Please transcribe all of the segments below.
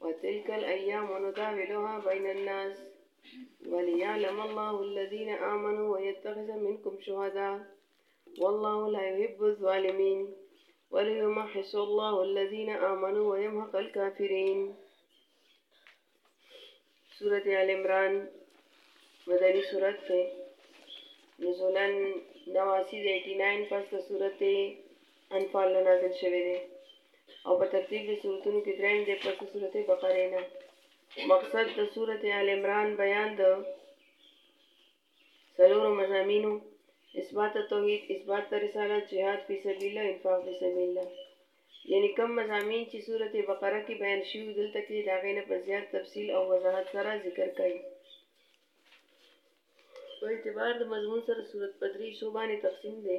وتلك الأيام نداولها بين الناس وليعلم الله الذين آمنوا ويتخذ منكم شهداء والله لا يحب الظالمين وليمحص الله الذين آمنوا ويمحق الكافرين سورة آل عمران مدني سورة ہے نزولن نواسی دے ایٹی نائن پس تا صورت انفال نه نازل شوی دی او په ترتیب د سورتونو کې دریم دی پس سورت بقره نه مقصد د سورت آل عمران بیان د سلورو مزامینو اثبات توحید اثبات رسالت جهاد فی سبیل الله انفاق فی سبیل الله یعنی کم مزامین چې سورت بقره کې بیان شوی دلته کې داغې نه په زیات تفصیل او وضاحت سره ذکر کړي په اعتبار د مضمون سره صورت په درې حصو باندې تقسیم دی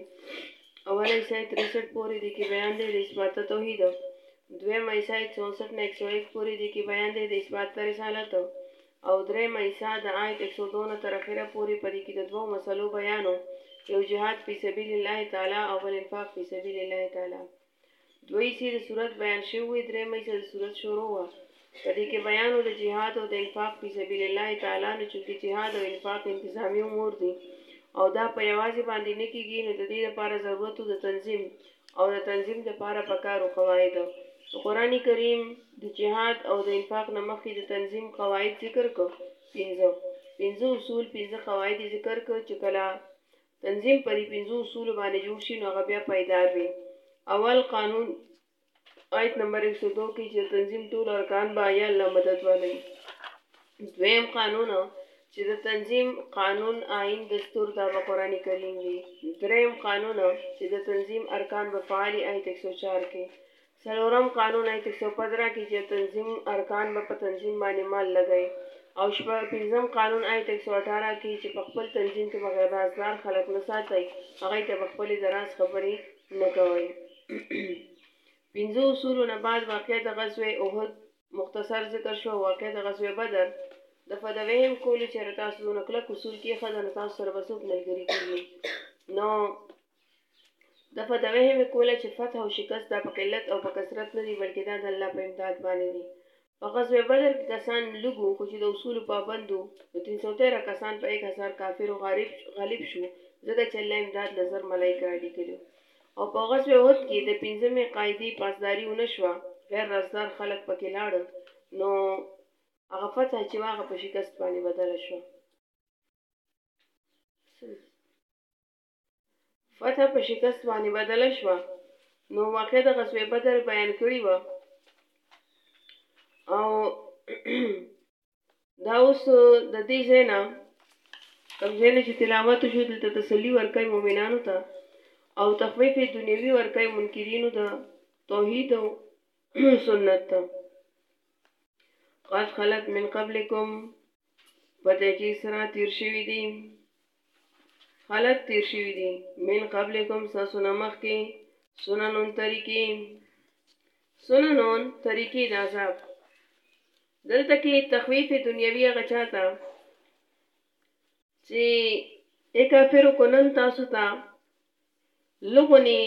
اوله حصه یې ترېسټ پورې دی کې بیان دی د اثبات توحید دویمه حصه یې چونسټ نه ایک سو ایک پورې دی کې بیان دی د اثبات د رسالت او درېیمه حصه د آیت ایک سو دو نه تر اخره پورې په دې کې د دوو مسلو بیانو یو جهاد فی سبیل الله تعالی او بل انفاق فی سبیل الله تعالی دوه حصې د سورت بیان شوې وې، درېیمه حصه د سورت شروع وه، په دې کې بیان و د جهاد او د انفاق فی سبیل الله تعالی، نو چونکې جهاد او انفاق انتظامي امور دي او دا په یوازې باندې نه کېږي، نو د دې لپاره ضرورت و د تنظیم او د تنظیم لپاره پکار و قواعد، نو قرآن کریم د جهاد او د انفاق نه مخکې د تنظیم قواعد ذکر کړ، پنځه پنځه اصول، پنځه قواعد یې ذکر کړ چې کله تنظیم په دې پنځو اصولو باندې جوړ شي نو هغه بیا پایدار وي اول قانون آیت نمبر 102 کې چې تنظیم ټول ارکان به یا الله مدد والي دویم قانون چې د تنظیم قانون آئین دستور دا به قرآن کریم وي دریم قانون چې د تنظیم ارکان به فعالي آیت 104 کې څلورم قانون ائ تین سو پندرہ کی چه تنظیم ارکان به په تنظیم باندی مال لګی او شپږ پنځم قانون ائ تین سو اټاره کی چه په خپل تنظیم کی به غیر راز دار خلک نه ساتی هغوی ته به خپلی د راز خبری نه کوی پنځو اصولو نه بعد واقعه د غزوه احد مختصر ذکر شو او واقعه د غزوه بدر د په د وهم کولو چه تاسو دونه کلک اصول کیښه د نو تاسو سره به څوک ملګری کیږی نو د فتوی هیله کوله چې فتح او شکست دا په قلت او په کثرت نه دي بلکې دا د الله په امداد باندې دي. په غزوه بدر کې کسان لږ وو خو چې د اصولو پابند وو نو تین سو تیره کسان په ایک هزار کافرو غالب شو ځکه چې الله امداد له زر ملائک رالیږلي وو او په غزوه احد کې د پنځمې قاعدې پاسداري ونه شوه غیر رازدار خلک پکې لاړ نو هغه فتح چې وه هغه په شکست باندې بدله شوه. فتح په شکست باندې بدل شو نو واقع د غزوه بدر بیان کړی و او دا اوس د دې زینا کوم ځای چې تلاوت شو دلته تسلی ورکړي مؤمنانو ته او تخفیف دنیوي ورکړي منکرینو ته توحید او سنت ته قد خلت من قبلکم پته چې سره تیر شوی دي خلک تیر شوي دي من قبلکم ستاسو نه مخکې سننون طریقې سننون طریقې د عذاب دلته کې تخویف دنیوي هغه چاته چې اکافر کو نن تاسو ته لغونی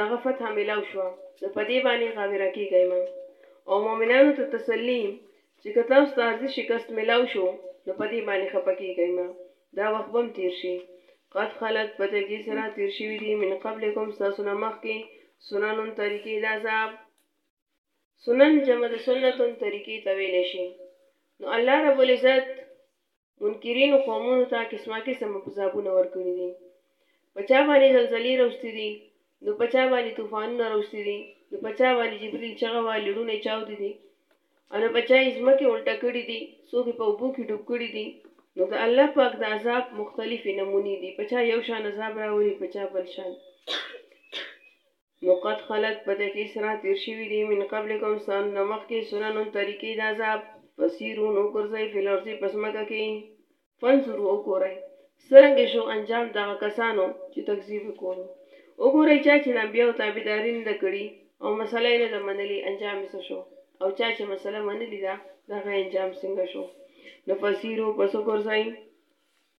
دغه فتحه ملاو شوه، نو په دې باندې غاوره کېږئ مه او مؤمنانو ته تسلي چې که تاسو ته عارضي شکست ملاو شو، نو په دې باندې خپه کېږئ مه، دا وخت به هم تېر شي. قد خلت په تاکید سره تېر شوي دي، من قبلکم ستاسو نه مخکې، سنن طریقې د عذاب. سنن جمع د سنة طریقې ته ویلی شي، نو الله رب العزت منکرینو قومونو ته قسمه قسم عذابونه ورکړي دي په چا باندې زلزلې راوستي دي نو په چا باندې طوفانونه راوستي دي نو په چا باندې جبريل چغه والي ړونه چاودي دي او نو په چا یې ځمکې الټه کړي دي څوک په اوبو کې ډوب کړي دي نو د الله پاک د عذاب مختلفې نمونې دي په چا یو شان عذاب راولي په چا بل شان نو قد خلت په تحقیق سره تیر شوي دي من قبلکم ستاسو نه مخکې سنن طریقې د عذاب فسیرو نو ګرځئ فی الارض په ځمکه کې فانظرو وګورئ څرنګه شو انجام دغه کسانو چې تکذیب یې کولو وګورئ چا چې د انبیاو تابعداري نه ده کړې او مسله یې نه ده منلې انجام یې څه شو او چا چې مسله منلې ده د هغه انجام څنګه شو نو فسیرو پس وګرځئ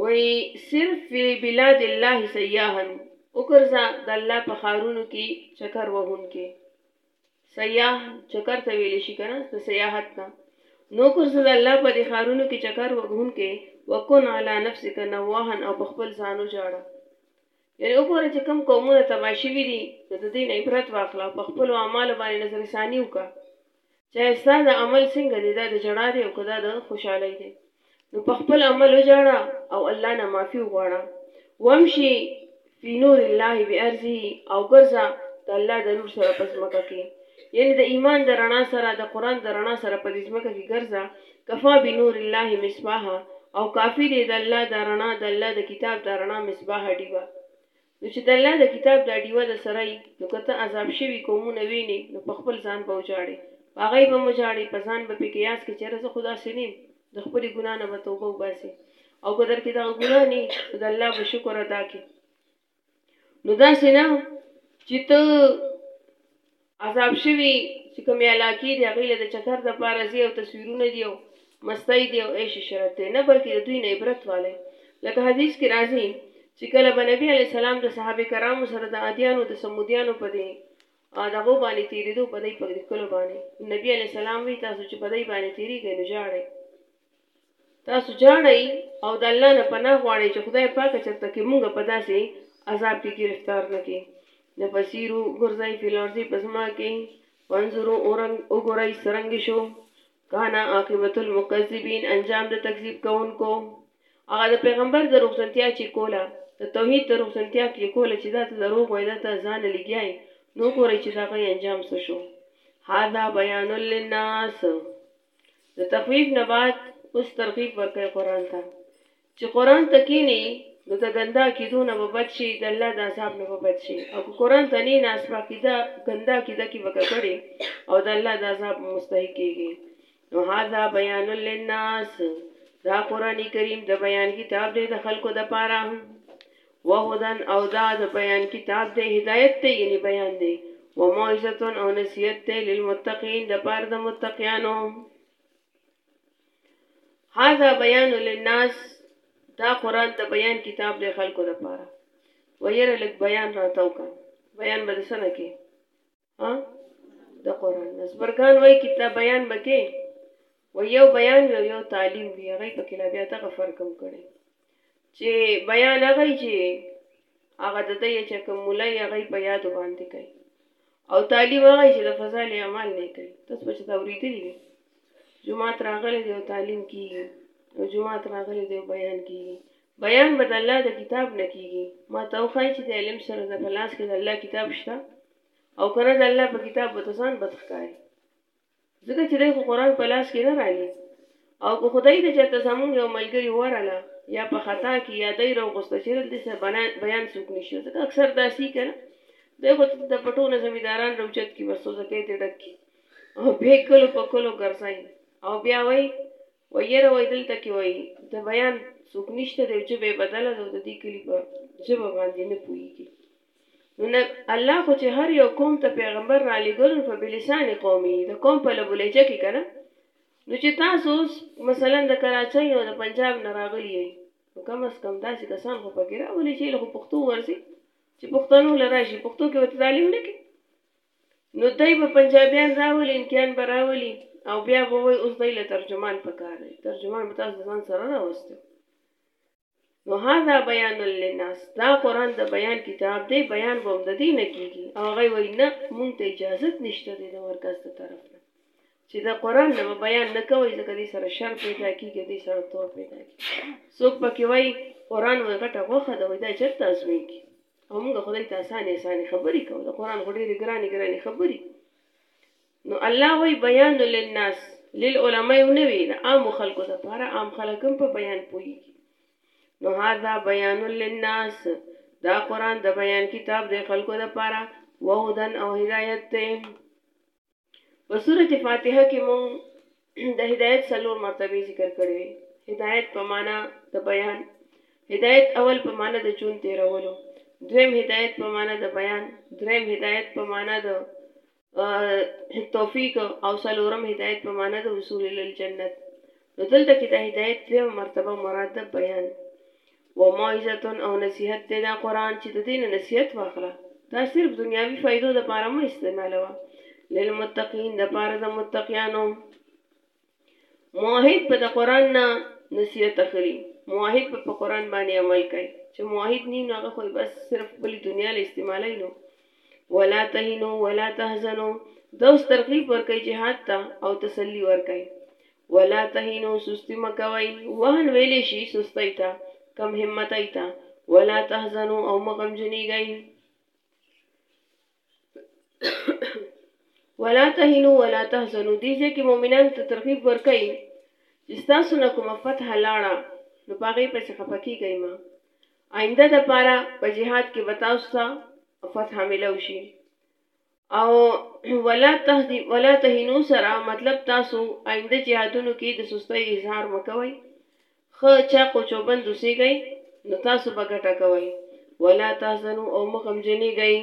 وایي، سر فی بلاد الله سیاحا، وګرځه د الله په ښارونو کې چکر وهونکی. سیاح چکر ته ویل شي کنه د سیاحت ته نو ګرځه د الله په دې ښارونو کې چکر وهونکی وکون علی نفسک نواحا او په خپل ځانو جاړه یعنی وګوره چې کم قومونه تباشي وي دي د دین عبرت واخله په خپل اعمال باندې نظر ثانی وکړه چه ستا دا عمل څنګه دی دا د ژړا دی او که دا د خوشحالۍ دی نو په خپل عمل وژاړه او الله نه معافي وغواړه وامشي فی نور الله بارضه او ګرځه د الله د نور سره په ځمکه کې یعنی د ایمان د رڼا سره د قرآن د رڼا سره په دې ځمکه کې ګرځه کفا بنور الله مصباحا او کافی دی د الله د رڼا د الله د کتاب د رڼا مصباح ډیوه نو چې د الله د کتاب دا ډیوه د سره یی نو که ته عذاب شوي قومونه وینې نو په خپل ځان به وژاړې په هغه یی به مه ژاړې په ځان به پې قیاس کې چېرې زه خو داسې نه یم د خپلې ګناه نه به توبه وباسې او که در کې دغه ګناه نه نو د الله به شکر ادا کې نو داسې نه چې ته عذاب شوي چې کومې علاقې دي هغوی له د چکر دپاره ځي او تصویرونه دي او مستۍ دي او عیش عشرت دی نه بلکې د دوی نه عبرت والی لکه حدیث کې راځي چې کله به نبی علیه السلام د صحابه کرامو سره د عادیانو د سمودیانو په دې دغو باندې تېرېدو په دوی په لیکلو باندې نبی علیه السلام وی تاسو چې په دوی باندې تېرېږئ نو ژاړئ تاسو ژاړئ او د الله نه پناه غواړئ چې خدای پاک چرته کې مونږ په داسې عذاب کې ګرفتار نه کې نه فسیرو ګرځئ فی الارض پزما کې وانظرو اورنګ وګورئ سرنګ شو کانا عاقبت المکذبین انجام د تکذیب کوونکو هغه د پیغمبر دروغجنتیا چې کوله د توحید دروغجنتیا کې کوله چې دا ته دروغ وای دا ته ځان لګیای نو ګورئ چې دا غي انجام څه شو هاذا بیان للناس د تخویف نه بعد اوس ترغیب ورکوي قرآن ته چې قرآن ته کینی نو د ګندا کیدو نه به بچ شي د الله د عذاب نه به بچ شي او که قرآن ته نه ناس په عقیده ګندا عقیده کې به ککړې او د الله د عذاب مستحق کېږي نو هذا بیان للناس دا قرآن کریم د بیان کتاب دی د خلکو دپاره وهدی او دا د بیان کتاب دی هدایت دی یعنی بیان دی وموعظة او نصیحت دی للمتقین د پاره د متقیانو هذا بیان للناس دا قران د بیان کتاب دی خلکو د پاره ويره لګ بیان راتاو کا بیان بد سنه کې ها د قران بس برګان وای کتاب بیان بکې و یو بیان وی یو تعلیم وی هغه په کلا بیا ته فرق هم کړي چې بیان هغه چې هغه د دې چې کوم مولای هغه په یاد باندې کوي او تعلیم هغه چې د فضل اعمال نه کوي تاسو په دا ورېدلې دي جمعه راغلي دی او تعلیم کیږي او جمعه راغلي دی بیان کیږي بیان بد الله د کتاب نه کیږي ما ته وخای چې د علم سره د پلاس کې د الله کتاب شته او که نه د الله په کتاب به ته ځان بد ښکاري ځکه چې دی خو قرآن په لاس کې نه رالي او که خدای ته چېرته زمونږ یو ملګري ورله یا په خطا کې یا دی راوغوسته چې دلته سره بیان څوک نشته ځکه اکثر داسي که نه دی خو د پټو نه زمینداران راوچت کړي بس ځکه یې ډک کړي او بیا کلو په کلو ګرځي او بیا وایي وای یاره وای دلته کې وای د بیان څوک نشته دی ژبه یې بدله ده او د دې کلي په ژبه باندې نه پوهېږي نو الله خو چې هر یو قوم ته پیغمبر را لېږلو په بلسان قومي د قوم په لبولهجه کې که نه نو چې تاسو اوس مثلا د کراچۍ نه د پنجاب نه راغلي یئ نو کم از کم داسې کسان خو پکې راولي چې له خو پښتو ورځي چې پښتنو له راشي پښتو کې ورته تعلیم نه کوي نو دی به پنجابیان راولي انکیان به راولي او بیا به وایي اوس دی له ترجمان په کار دی ترجمان به تاسو ځان سره راوستو نو هاذا بیان للناس دا قران د بیان کتاب دی بیان به هم د دې نه کیږي او هغه وایي نه مونږ ته اجازه نشته دی د مرکز د طرف نه چې دا قران نه بیان نه کوي ځکه دې سره شر پیدا کیږي دې سره تور پیدا کیږي څوک پکې وایي قران وایي غټه غوخه ده وایي دا چرته ازمي کی او موږ خدای ته اسانه اسانه خبرې کوو د قران خو ډېرې ګرانې ګرانې خبرې نو الله وی بیان للناس للعلماء نه وی د عام خلکو د پاره عام خلک هم په بیان پوي نو هاذا بیان للناس دا قران د بیان کتاب د خلکو د پاره وهدن او هدایت ته په سورت فاتحه کې مونږ د هدایت څلور مرتبه ذکر کړې وي هدایت په معنا د بیان هدایت اول په معنا د جون تیرولو دویم هدایت په معنا د بیان دریم هدایت په معنا د توفیق او سلورم هدایت په معنا د وصول ال الجنت نو دلته کې د هدایت دویم مرتبه مراد د بیان وموعظة او نصیحت دی دا قرآن چې ددې نه نصیحت واخله دا صرف دنیاوي فائدو دپاره مه استعمالوه للمتقین دپاره د متقیانو موحد په د قرآن نه نصیحت اخلي موحد په قرآن باندې عمل کوي چې موحد نی نو هغه خو بس صرف بلی دنیا له استعمالای نو ولا تهنو ولا تحزنو دوس ترغیب ورکي جهاد ته او تسلی ورکي ولا تهینو سستی مکوئ وهن ویلی شي سستۍ ته کم همتۍ ته ولا تحزنو او مغمجنیږئ ولا تهینو ولا تحزنو دې ځکه مؤمنان ته ترغیب ورکړي چې تاسو نه کومه فتح لاړه نو پاغې پسې خپکیږئ ما آینده د پاره په جهاد کې بتاوستا فتح ملو شي او ولا تهدی ولا تهینو سره مطلب تاسو آینده جهادونو کې د سستۍ اظهار مکوئ خه چا قوچوبند اوسېږئ نو تاسو به ګټه کوئ ولا تحزنو او مه غمجنېږئ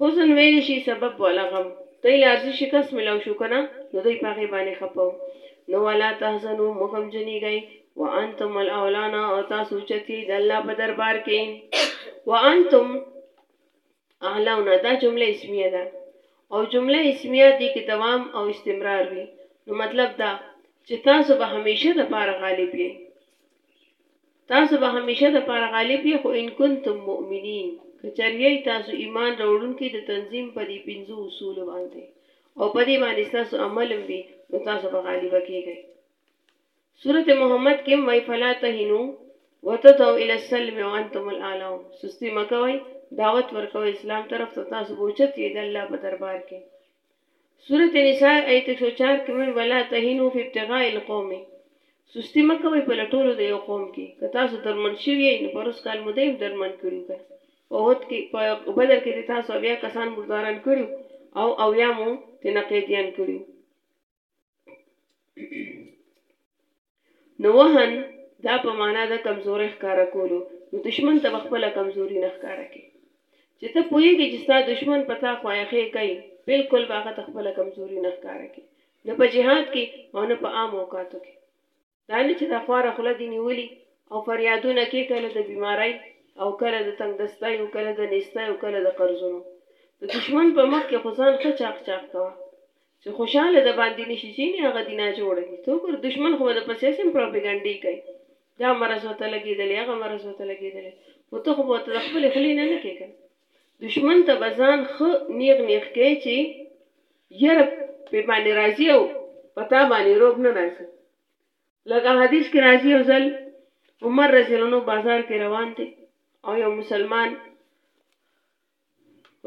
حزن ویلی شي سبب والا غم دوی له ارضي شکست ملاو شو کنه نو دوی په هغې باندې خپه نو ولا تحزنو مه غمجنېږئ وانتم الاولانا او تاسو اوچت یئ د الله په دربار کې وانتم اهلونا دا جمله اسمیه ده او جمله اسمیه دې کې دوام او استمرار وي نو مطلب دا چې تاسو به همیشه د پاره غالب یئ تاسو به همیشه د پاره غالب یئ خو ان کنتم مؤمنین کچریه تاسو ایمان راوړونکي د تنظیم په دې پنځو اصول باندې او په دې باندې تاسو عمل هم وي نو تاسو به غالب کیږئ سورت محمد کې وای فلا تهنو وتدعو الى السلم وانتم الاعلون سستی مکوي دعوت ورکوي اسلام طرف ته تاسو بوچت یې د الله په دربار کې سورت نساء ایت 104 کې وای ولا تهنو فی ابتغاء القوم سستی مکوي په لټولو د یو قوم کې که تاسو درمن شوی نه پروس کال مو دیم درمن کړو کنه په هوت کې په بدر کې تاسو بیا کسان مرداران کړو او او یا مو تنقیدیان کړو نو وهن دا په معنا د کمزوري ښکارا کولو نو دشمن ته خپل کمزوري نه ښکارا کوي چې ته پوهیږي چې ستا دشمن پتا خوایخې کوي بالکل باغه خپل کمزوري نه ښکارا کوي نه په جهاد کې او نه په عام اوقاتو کې دا نه چې دا خواره خوله دې نیولي او فریادونه کې کله د بیمارۍ او کله د تنګدستۍ او کله د نیستۍ او کله د قرضونو د دشمن په مخ کې خو ځان ښه چاق چاق کوه چې خوشاله د باندې نشي ځینې هغه دي ناجوړه دي څوک ور دشمن خو به د پسې سم پروپیګنډې کوي دا مرض ورته لګېدلی هغه مرض ورته لګېدلی خو ته خو به ورته د خپلې خولې نه نه کېږه دښمن ته به ځان ښه نېغ نېغ کړې چې یره پرې باندې راځي او په تا باندې روب نه راځي. لکه حدیث کې راځي یو ځل عمر رضی الله عنه بازار کې روان دی او یو مسلمان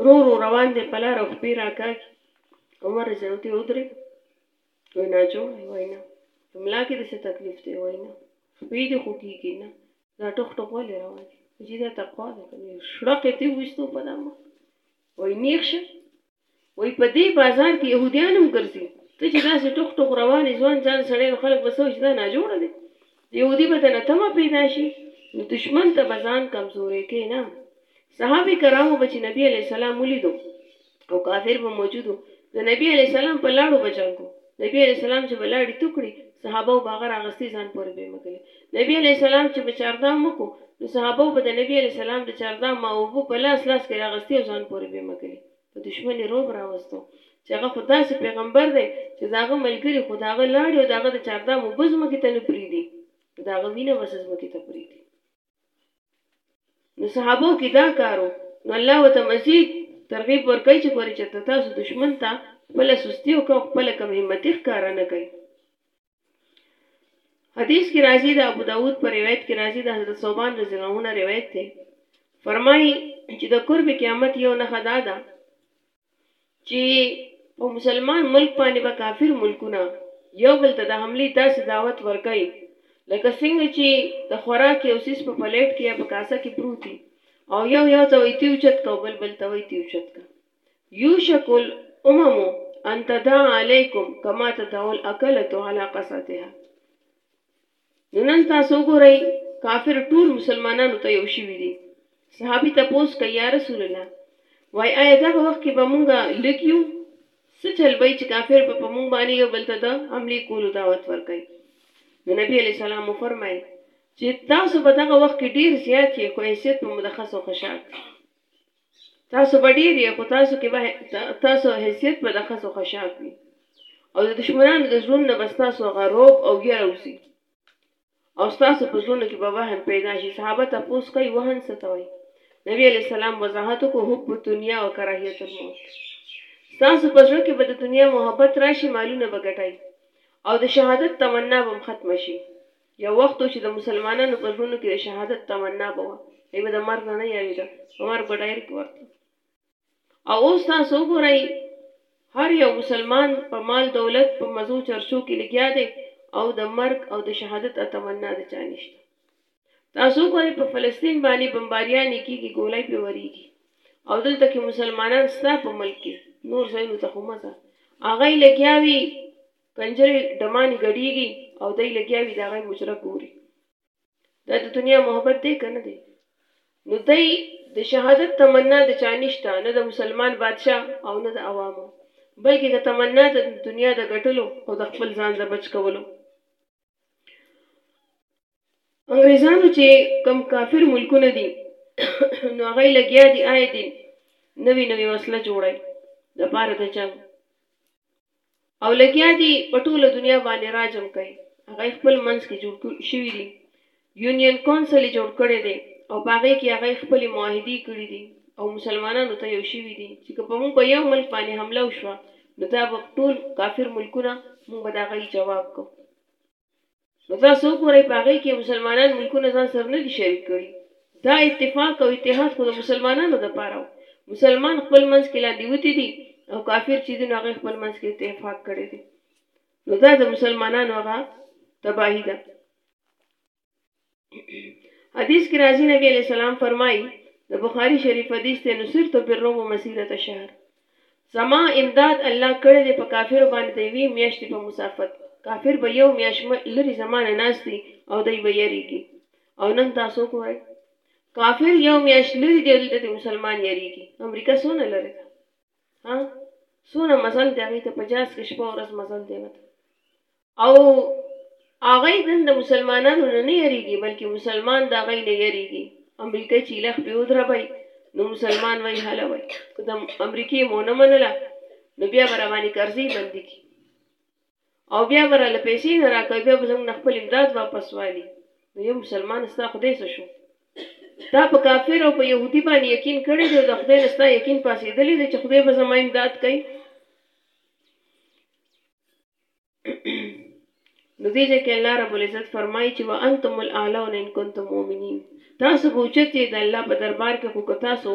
رو رو روان دی په لاره خپې راکاږي عمر رضی الله عنه ودرېږي وایي ناجوړه یې وایي نه ملا کې دې څه تکلیف دی وایي نه خپې دې خوږېږي نه دا ټوخ ټوخ ولې روان دي جی دا تقوا ده کنه شړق ته وښتو په دمه وای نیک شه وای په دې بازار کې يهوديان هم ګرځي ته چې داسې ټوخ ټوخ روان ځوان ځان سړی نو خلک به سوچ دا نه جوړ دي يهودي به تنه تمه پیدا شي نو دشمن ته بزان کمزورې کې نه صحابه کرامو به چې نبی علیه السلام ولیدو او کافر به موجود وو د نبی علیه السلام په لاړو به جنګ کو نبی علیه السلام چې به لاړې تو کړي صحابه به هغه راغستي ځان پورې به یې مکلي نبی علیه السلام چې به چاردام وکړو نو صحابه به د نبی علیه السلام د چاردام او اوبو په لاس لاس کې راغستي او ځان پورې به یې مکلي په دشمن یې روب راوستو چې هغه خو داسې پیغمبر دی چې د هغه ملګري خو د هغه لاړې او د هغه د چاردام اوبه ځمکې ته نه پرېږدي د هغه وینه به څه ځمکې ته پرېږدي نو صحابو کې دا کارو نو الله وته مزید ترغیب ورکړي چې ګوري چې تاسو دشمن ته خپل سستی او خپل کم همتی ښکار نه کوي حدیث کې راځي د ابو داود پر روایت کې راځي د حضرت صوبان رضی الله عنه روایت ده فرمایي چې د قرب قیامت یو نه خدا ده چي په مسلمان ملک باندي به کافر ملکونه یو بل ته د حملي داسي دعوت ورکوي لکه څنګه چي د خوراک یو څیز په پلیټ کي یا په کاسه کي پروت وي او یو یو ته وایي تیو چت کا او بل بل ته وایي تیو چت کا یوشک الامم ان تدع علیکم کما تدع الاکلة علی قصعتها نو نن تاسو وګورئ کافر ټول مسلمانانو ته یو شوي دي صحابي تپوس کوي یا رسول الله وای آیا دغه وخت کې به مونږه لګیو څه چل به چې کافر به په مونږ باندې یو بل ته د حملې کولو دعوت ورکړي نو نبی علی سلام وفرمایل چې تاسو به دغه وخت کې ډیر زیات یې خو حیثیت په مدخص او خشاعت تاسو به ډیر یې خو تاسو کې به تاسو حیثیت به د خزو خشاک وي او د دشمنانو د زړونو نه به تاسو هغه روب او یره وزي او تاسو په زړونو کې به وهن پیدا شي صحابه تاسو کوي وهن څه ته وایي نبی علی السلام وضاحت کو حب الدنیا او کراهیت الموت تاسو په ځړ کې به د دنیا محبت راشي مالونه به ګټای او د شهادت تمنا به ختم شي یو وخت و چې د مسلمانانو په زړونو کې د شهادت تمنا به وه، هغوی به د مرګ نه نه یاریدل، په مرګ به ډایرک ورتلل. او اوس تاسو وګورئ، هر یو مسلمان په مال دولت، په مزو چرچو کې لګیا دی او د مرګ او د شهادت اتمنا د چا نشته. تاسو وګورئ، په فلسطین باندې بمباریانې کیږي، ګولۍ پرې وریږي او دلته کې مسلمانان ستا په ملک کې، نور ځایونو ته خو مه ځه، هغوی لګیا وي، کنجرې ډمانې ګډېږي او دی لګیا وي د هغې مجره ګوري. دا د دنیا محبت دی که نه دی؟ نو دی د شهادت تمنا د چا نشته، نه د مسلمان بادشاه او نه د عوامو، بلکې که تمنا د دنیا د ګټلو او د خپل ځان د بچ کولو. انګريزانو چې کم کافر ملکونه دي نو هغه لګیا دي آی دي نوی نوی وسله جوړای د پاره د جنگ او لګیا دي په ټوله دنیا باندې راجم کوي هغه خپل منځ کې جوړ شوی دي یونین کونسل جوړ کړي دي او باغې کې هغه خپل معاهدي کړی دي او مسلمانانو ته یو شوی دي چې په موږ په یو ملک باندې حمله وشوه نو دا ټول کافر ملکونه موږ به دا غي جواب کوو نو تاسو وګورئ په هغې کې مسلمانان ملکونه ځان سره نه دي شریک کړي دا اتفاق او اتحاد خو د مسلمانانو دپاره و مسلمان خپل منځ کې لاندې وتی دي او کافر چې دي نو هغه خپل منځ کې اتفاق کړی دی نو دا د مسلمانانو هغه تباهي ده حدیث کې راځي نبی علیہ السلام فرمایي د بخاری شریف حدیث ته نصرت بالرعب مسیرت شهر زما امداد الله کړی دی په کافر باندې د وی میاشت په مسافت کافر به یو میاش لري زمانه ناشتي او دای به یریږي او نن تاسو ګورئ کافر یو میاش لري دی دلته د مسلمان یریږي امریکا سونه لري ها سونه مزل دی هغه ته 50 کې شپه ورځ مزل دی وته او هغوی نن د مسلمانانو نه نه یریږي بلکې مسلمان د هغوی نه یریږي امریکا چې لخ په ودروي نو مسلمان وای هله وای که د امریکې مو نه منله نو بیا به را باندې قرضې بندي کړي او بیا به راله پیسې نه راکوي بیا به زموږ نه خپل امداد واپس والي نو یو مسلمان ستا خدای څه شو تا په کافر او په يهودي باندې یقین کړی دی او د خدای نه ستا یقین پاسېدلی دی چې خدای به زما امداد کوي نو دې ځکه الله رب العزت فرمایي چې وانتم الاعلون ان کنتم مؤمنین تاسو به اوچتې د الله په دربار کې خو که تاسو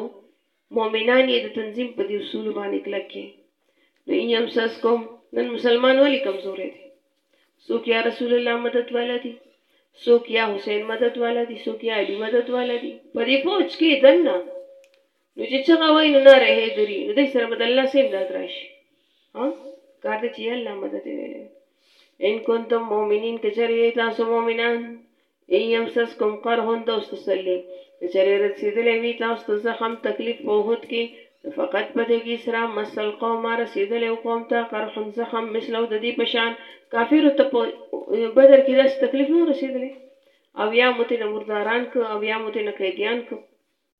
مؤمنان یې د تنظیم په دې اصول باندې کلک کې نو ان یمسسکم نن مسلمان ولی کمزورې دي څوک یا رسول الله مدد والا دي څوک یا حسین مدد والا دي څوک یا علی مدد والا دي په دې فوج کې دنه نو چې چغه وای نو ناره هې دری نو دای سره به د الله سه امداد راشي ها کار دې چې الله مدد ویلې ان کنتم مؤمنین کچری تاسو مؤمنان ای یمسسکم قرهن د استسلی کچری رسیدلې وی تاسو ته زخم تکلیف په وحد کې فقط پدې کې سره مسل قوم رسیدلې قوم ته قرهن زخم مثلو د دې پشان کافر ته بدر کې داس تکلیف نو رسیدلې او یا متنه مرداران کو او یا متنه قیدیان کو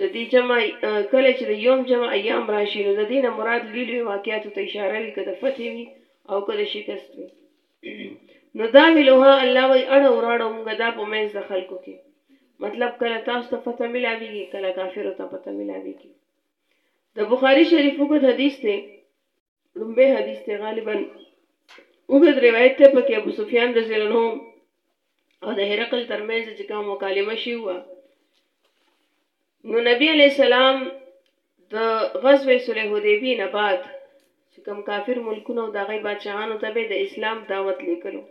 د دې جمع کله چې د یوم جمع ایام راشي نو د دې نه مراد لوی لوی واقعاتو ته اشاره وي که د فتح وي او که د شکست وي نو دا ویلوها الله وی اړه وراړو موږ دا په منځ د خلکو کې مطلب کله تاسو ته فتح ملاویږي کله کافرو ته فتح ملاویږي د بخاری شریفو کو حدیث ته لومبه حدیث ته غالبا اوږد روایت ته پکې ابو سفیان رضی الله عنه او د هرقل ترمنځ چې کوم مکالمه شي و نو نبی علی السلام د غزوه صلح حدیبی نه بعد چې کوم کافر ملکونه او دغه بادشاهانو ته به د اسلام دعوت لیکلو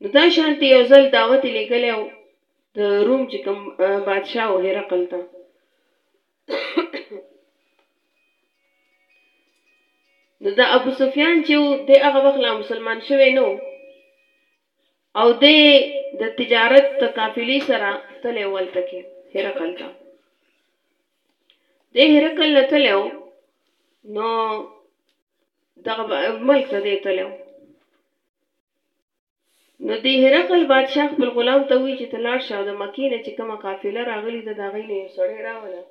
نو دا شانتی یو ځل دعوت لیکلو د روم چې کوم بادشاه او هرقل ته نو دا ابو سفیان چې د هغه وخت لا مسلمان شوی نو او د د تجارت د قافلې سره تلې ولته کې هرقل ته د هرقل نه تلو نو دغه ملک ته دی تلو نو د هرقل بادشاه خپل غلام ته وویل چې ته لاړ شه او د مکې نه چې کومه قافله راغلې ده د هغوی نه یو سړی راوله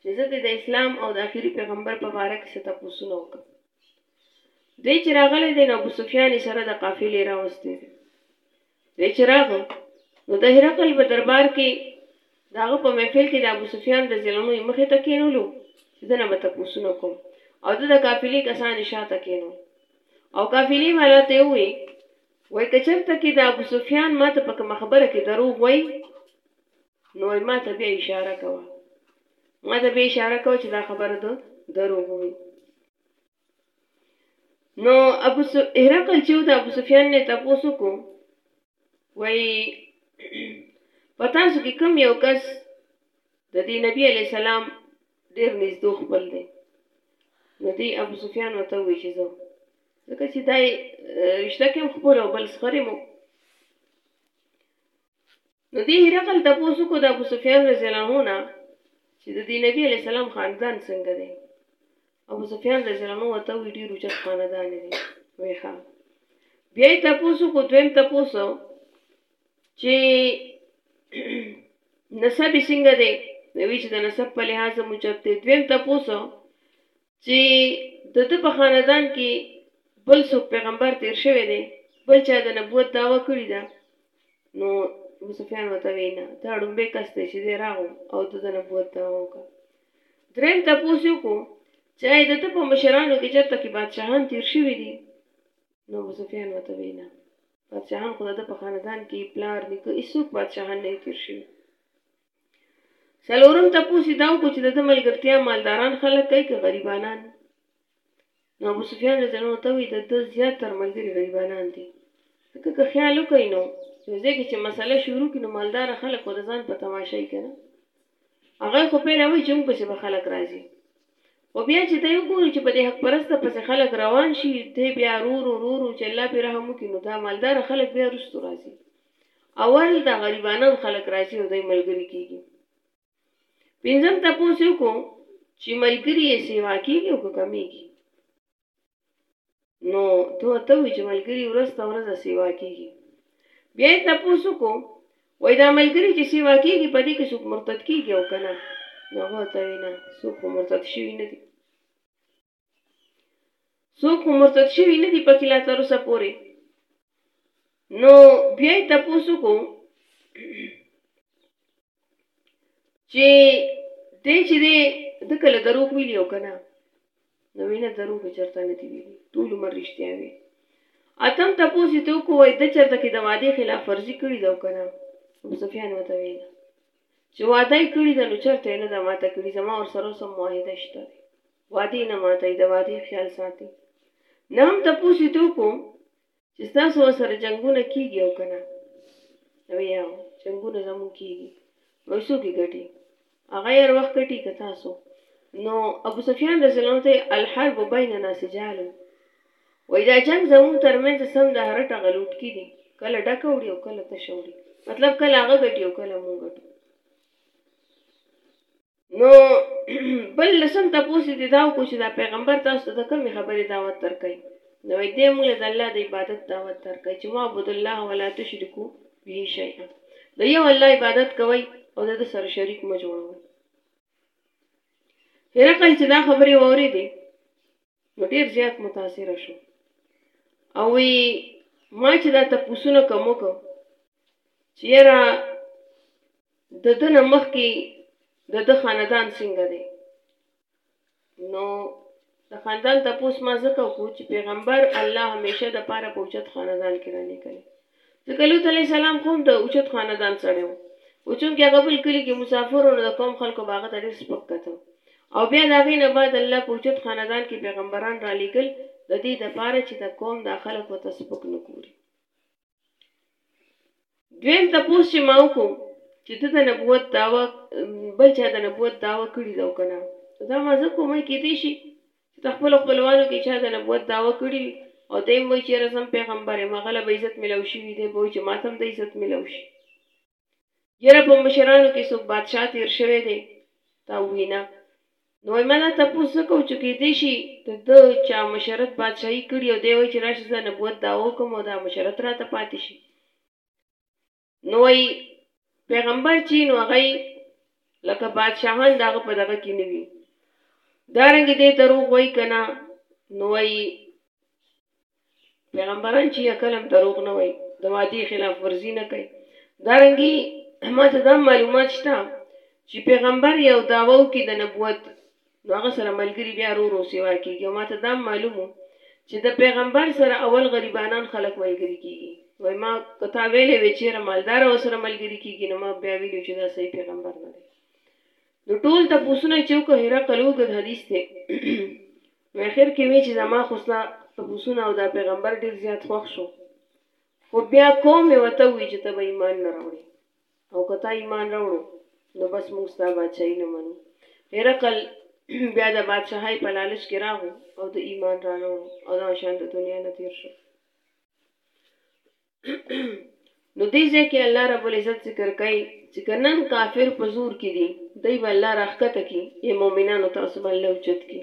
چې زه دې د اسلام او د اخري پیغمبر په باره کې څه تپوسونه وکړم دی چې راغلی دی نو ابوسفیان یې سره د قافلې راوستی دی دی چې راغو نو د هرقل په دربار کې د هغه په محفل کې د ابو سفیان د ظلمو یې مخې ته کېنولو چې دنه به تپوسونه کوم او د د قافلې کسان یې شاته کېنول او قافلې والا ته وې وای که چرته کې د ابو سفیان ما ته په کوم خبره کې دروغ وای نو ما ته بیا اشاره کوه ما ته بیا اشاره کوه چې دا خبره ده دروغ وي نو ابو س... هرقل چې د ابو سفیان نه تاسو کو وای پتا سو کې کم یو کس د دې نبی علی سلام ډېر نږدو خپل دی نو دې ابو سفیان ورته وویل چې زه ځکه چې دا رشته کې هم خپل او بل سخرې مو نو دې هرقل تپوس وکړو د ابو سفیان رضی الله عنه نه چې د دې نبی علیه السلام خاندان څنګه دی ابو سفیان رضی الله عنه ورته وویل ډېر اوچت خاندان دی وایي ښه بیا یې تپوس وکړو دویم تپوس چې نسب یې څنګه دی نو وی چې د نسب په لحاظ موجب دی دویم تاسو چې د د په خاندان کې بل څوک پیغمبر تیر شوی دی بل چا د نبوت داوا کړی ده نو ابو سفیان وته وینا دا ډومبه کس دی چې راغو او د نبوت داوا وکړه دریم تاسو کو چې د د په مشرانو کې چرته کې بادشاهان تیر شوی دي نو ابو سفیان وته وینا پادشاهان خو د ده په خاندان کې یې پلار، نیکه، هېڅوک پادشاهان نه دي تېر شوي. څلورم تپوس یې دا وکړو چې د ده ملګرتیا مالداران خلک کوي که غریبانان؟ نو ابو سفیان رضی الله عنه ته وایي د ده زیات تر ملګري غریبانان دي. ځکه که خیال وکړئ نو یو ځای کې چې مسله شروع کړي نو مالداره خلک خو د ځان په تماشا یي که نه؟ هغه خو پیله وایي چې موږ پسې به خلک راځي. خو بیا چې دی وګوري چې په دې حق پرسته پسې خلک روان شي، دی بیا رو رو رو رو چې الله پرې رحم وکړي، نو دا مالداره خلک بیا وروسته راځي. اول دا غریبانان خلک راځي او دی ملګري کېږي. پنځم تپوس یې وکړو چې ملګري یې سېوا کېږي او که کمېږي؟ نو ته ته وی چې ملګری ورځ ته ورځ سیوا کیږي بیا یې تاسو کو وای دا ملګری چې سیوا کیږي په دې کې څوک مرتد کیږي او کنه نو هغه ته وینا څوک مرتد شوی نه دی څوک مرتد شوی نه دی په کلا تر اوسه پورې نو بیا یې تاسو کو چې دې چې دې د کله دروغ ویلی او کنه نو وینه دروغ چرته نه دی ویلی ټول عمر رښتیا وی اتم تاسو ته کوی د چرته کې د وادي خلاف ورزي کړی دا کنه ابو سفیان وته ویل چې وعده یې کړې ده نو چرته نه ده ماته کړې زما ور سره سم معاهده شته دی وعده نه ماته د وعده خیال ساتي نه هم تاسو ته کوم چې ستاسو ورسره جنګونه کېږي او که نه نو وایي او جنګونه زموږ کېږي نو وایي څوک یې ګټي هغه یې هر وخت ګټي که تاسو نو ابو سفیان رضی الله عنه ته الحرب بیننا سجال وایي دا جنګ زموږ ترمنځ سم د هره ټغه لوټکي دي کله ډکه وړي او کله تشه وړي مطلب کله هغه ګټي او کله مونږ ګټو نو بل لسم تپوس دې دا وکړو چې دا پیغمبر تاسو ته د کومې خبرې دعوت درکوي نو وایي دی موږ له د الله د عبادت دعوت درکوي چې واعبد الله ولا تشرکو به شیئا د یو الله عبادت کوي او د سره شریک مه جوړوي هرقل چې دا خبرې واورېدې نو ډېر زیات متاثره شو او وی ما چې دا تپوسونه کوم کو چې یاره د دنه مخ کې د د خاندان څنګه دی نو د خاندان تپوس ما زکه کو چې پیغمبر الله همیشه د پاره پوجت خاندان کې رانی کړي ځکه لوط علیه السلام خو هم د اوچت خاندان سړی و، خو چونکې هغه بل کلي کې مسافر و، نو د قوم خلکو به هغه ته ډېر سپک کته او بیا د هغې نه بعد الله په اوچت خاندان کې پیغمبران رالېږل د دې دپاره چې د قوم دا خلک ورته سپک نه ګوري. دویم تپوس چې ما وکړو چې ده د نبوت دعوه بل چا د نبوت دعوه کړې ده او که نه؟ دا ما ځکه کوم کېدای شي چې د خپلو خپلوانو کې چا د نبوت دعوه کړې وي او دی هم وایي چې یاره زه هم پیغمبر یم، هغه له به عزت ملاو شوي، دی به وایي چې ماته هم د عزت ملاو شي. یاره په مشرانو کې څوک بادشاه تیر شوی دی؟ تا ووي نه. نو وایي ما دا تپوس ځکه وو چې کیدای شي د ده چا مشرت بادشاهي کړي او دی وایي چې راشه زه نبوت دعوه وکړم او دا مشرت راته پاتې شي. نو وای پیغمبر چې نو هغه لکه بادشاهان دغه په دغه کې نیوي دارنګ دې دروغ وای کنه نو وای پیغمبران چې کلم دروغ نه وای د وادي خلاف ورزي نه کوي دارنګي ما ته دا معلومات شته چې پیغمبر یو داوو کې د نبوت نو هغه سره ملګري بیا رو رو سیوا کیږي او ماته دام معلوم وو چې د پیغمبر سره اول غریبانان خلک ملګري کیږي وای ما کتا ویلې وی چیرې مالدار او سره ملګري کیږي نو ما بیا ویلو چې دا صحیح پیغمبر نه دی نو ټول ته پوسونه چې وکړه هرا قلوګد حدیث ته نو اخر کې وی چې زما خوستا تپوسونه او دا پیغمبر ډیر زیات خوښ شو خو بیا کوم وته وی چې ته به ایمان نه راوړي او که تا ایمان راوړو نو بس موږ ستا بادشاهي نه منو. هرقل بیا د بادشاهۍ په لالچ کې راغو او د ایمان را نه وړو او دغه شان د دنیا نه تیر شو. نو دې ځای کې الله رب العزت ذکر کوي چې که نن کافر په زور کې دي دی به الله راښکته کړي ای مؤمنانو تاسو به الله اوچت کړي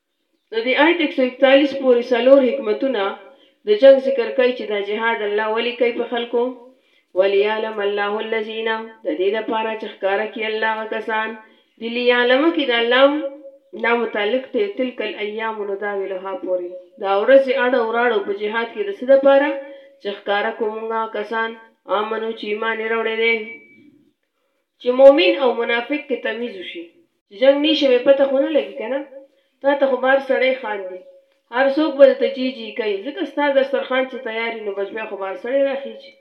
د دې آیت ایک سو اکتالیس پورې څلور حکمتونه د جنګ ذکر کوي چې دا جهاد الله ولي کوي په خلکو وليعلم الله الذين د دې لپاره چې ښکارا کې الله غ کسان د ليعلم کې د الله دا متعلق ته تلک الايام نداولها پوري دا ورځ اړه وراړو په جهاد کې د څه لپاره چې ښکارا کومه کسان امنو چې ایمان وروړي دي چې مؤمن او منافق کې تمیز وشي جنګ نی شوی پته خو نه لګی کنه تا ته خو بار سړی خان دی هر څوک به درته جی جی کوی ځکه ستا دسترخوان چی تیار وی نو بس بیا خو بار سړی راخیژی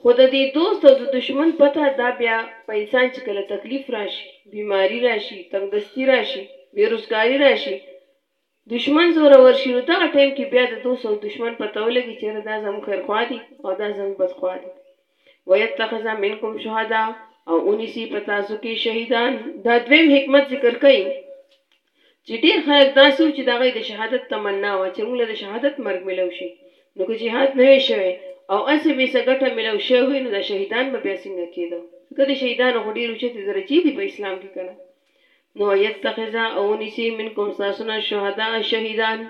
خو د دی دوست او د دشمن پته دا بیا په انسان چی کله تکلیف راشی بیماری راشی تنګ دستی راشی بی روزګاری راشی دشمن زورور شي نو دغه ټایم کې بیا د دوست او دشمن پته ولګي چېرې دا زموږ خیرخوا دي او دا زموږ بدخوا دي ویتخذ منکم شهدا او اونیسی په تاسو کې شهیدان دا دویم حکمت ذکر کوي چې ډیر خلک داسې و چې دا غي د شهادت تمنا و چې موږ د شهادت مرګ ملو شي نو که جهاد نه وي شوی او اسې به سګټه ملو شوی نو د شهیدان به بیا څنګه کېدو کله شهیدان خو ډیر اوچتې درجه دي په اسلام کې کنه نو یتخذا او نسی منکم ساسنا شهدا شهیدان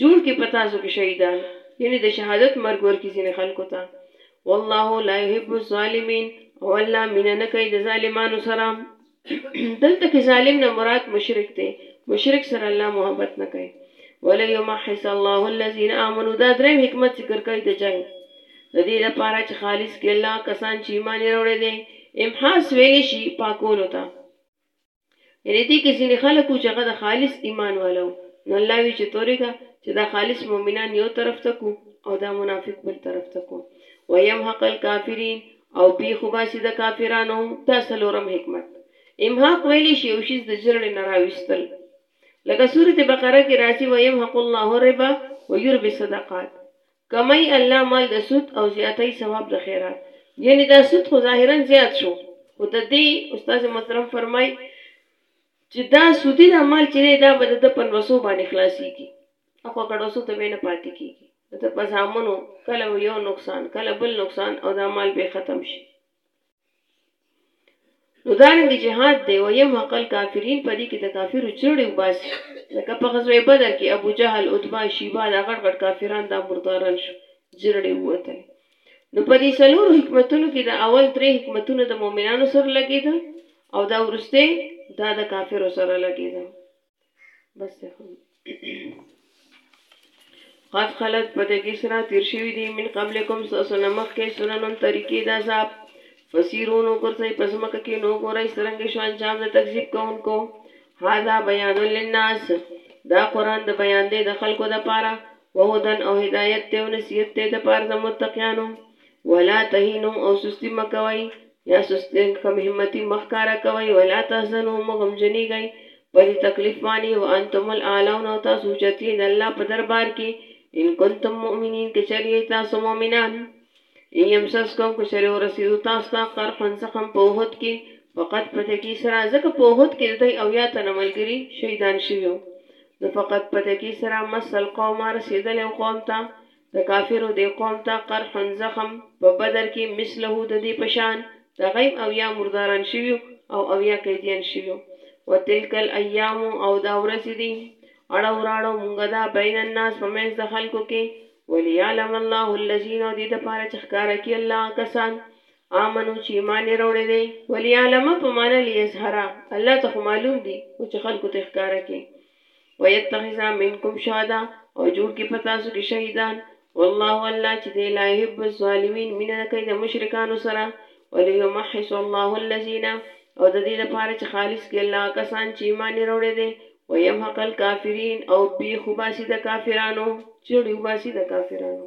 جوړ کې پتا سو کې شهیدان یعنی د شهادت مرګ ورکی سین خلق تا والله لا يحب الظالمين او الله مینا نه کوي د ظالمانو سره دلته کې ظالم نه مراد مشرک دی مشرک سره الله محبت نه کوي ولا يمحص الله الذين امنوا دا دریم حکمت ذکر کوي د جنگ د دې لپاره چې خالص کړي الله کسان چې ایمان یې راوړی دی امحاس ویلی شي پاکولو ته یعنی دې کې ځینې خلک چې هغه د خالص ایمان والو نو الله وی چې تورېږه چې دا خالص مؤمنان یو طرف ته کو او دا منافق بل طرف ته کو ویم حق الکافرین او بی خباسی د کافرانو دا سلورم حکمت امحاق ویلی شي او شیز د جرړې نه راوستل لکه سورته بقره کې راځي ویم حق الله ربا ويربي صدقات کموي الله مال د سود او زیاتوي ثواب د خیرات یعنی دا سود خو ظاهرا زیات شو خو د دې استاد محترم فرمای چې دا سودی دا مال چې دا به د پنوسو باندې خلاصيږي اخو کډوسو ته به نه پاتې کیږي د پزامنو کله یو نقصان کله بل نقصان او دا مال به ختم شي نو دارنګ جهاد دی او یم عقل کافرین په دې کې د کافرو چړې وباسي لکه په غزوه بدر کې ابو جهل عتبه شیبا دا غټ غټ کافران دا مرداران شو جړې ووتل نو په دې سلورو حکمتونو کې د اول درې حکمتونه د مؤمنانو سره لګیدل او دا ورسته دا د کافرو سره لګیدل بس ده خو قد خلت په دې کې سره تیر شوی دی من قبلکم تاسو نه مخکې سننون طریقې دا صاحب فسیرون وګرځي پس مکه کې نو ګورای سترنګ شو انجام د تکذیب کوونکو هاذا بیان للناس دا قران د بیان دی د خلکو د پاره و هدی او هدایت دی او نصیحت دی د پاره د متقیانو ولا تهینو او سستی مکوي یا سستی کم همتی مخکارا کوي ولا تحزنو مغم جنی گئی په دې تکلیف باندې او انتم الاعلون او تاسو چتی د الله په دربار کې ان کنتم مؤمنین کچری تاسو مؤمنان یی هم سس کوم که چری ورسیدو تاسو ته قر پنځه هم په احد کی فقط پتکی سره ځکه په احد کی دای او یا تنه ملګری شهیدان شویو نو فقط پتکی سره مس القوم رسیدلی او قوم ته د کافرو دی قوم ته قر پنځه هم په بدر کی مثله د دی پشان د غیم او یا مرداران شویو او او یا قیدیان شویو و تلک الایام او دا ورځی دی اړو راړو مونږ دا بین الناس په منځ د خلکو کی وليعلم الله الذين او دې دپاره چې ښکاره کړي الله هغه کسان آمنو چې ایمان یې راوړی دی. وليعلم په معنی ليظهر الله ته خو معلوم دي خو چې خلکو ته یې ښکاره کړي. ويتخذ منکم شهدا او جوړ کړي په تاسو کې شهیدان. والله الله چې دی لا يحب الظالمين مینه نه کوي د مشرکانو سره. وليمحص الله الذين او د دې دپاره چې خالص کړي الله هغه کسان چې ایمان یې راوړی دی. ويمحق الکافرين او بيخ وباسي د کافرانو چړي وباسي د کافرانو